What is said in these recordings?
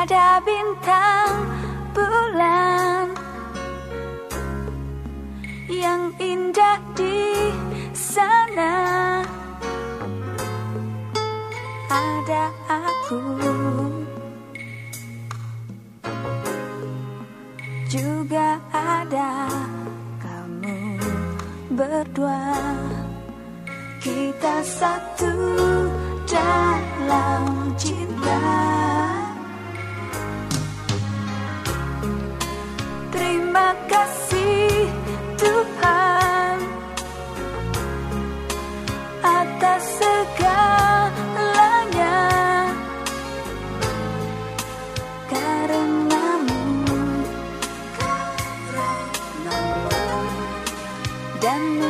ada bintang bulan yang indah di sana. Ada aku. Juga ada kamu berdua. Kita satu dalam cinta Terima kasih Tuhan atas segalanya. Karenamu dan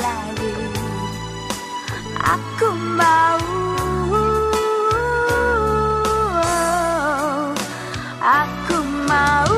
lagi Aku mau. Aku mau.